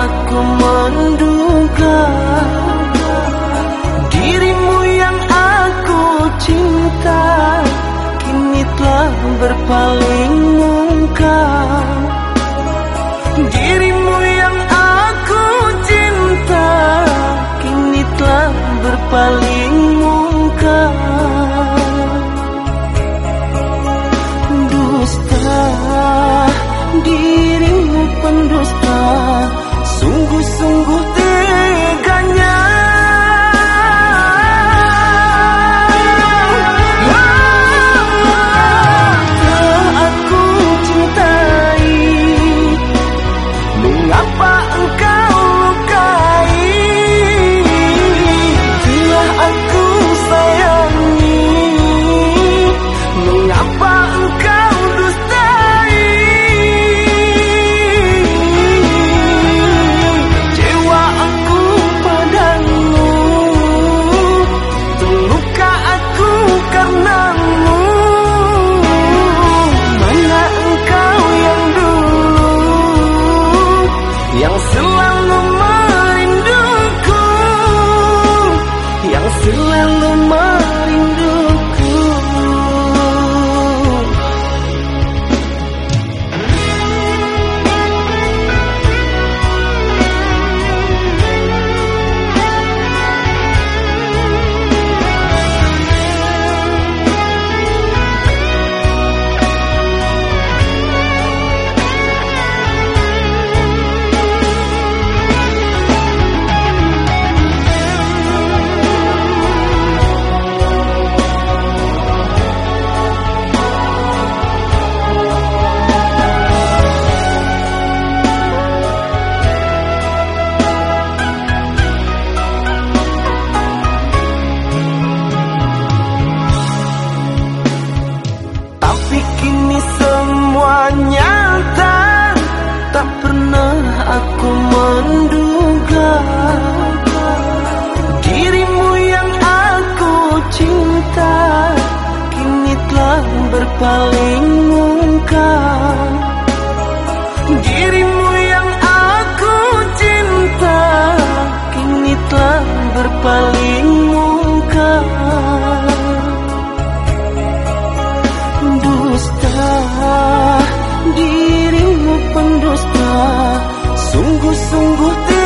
aku menduga Dirimu yang aku cinta Kini telah berpaling muka. Dirimu yang aku cinta Kini telah berpaling muka. Dusta Dirimu pendusta 我送过。的 berpaling muka. Dirimu yang aku cinta Kini telah berpaling muka. Dusta Dirimu pendusta Sungguh-sungguh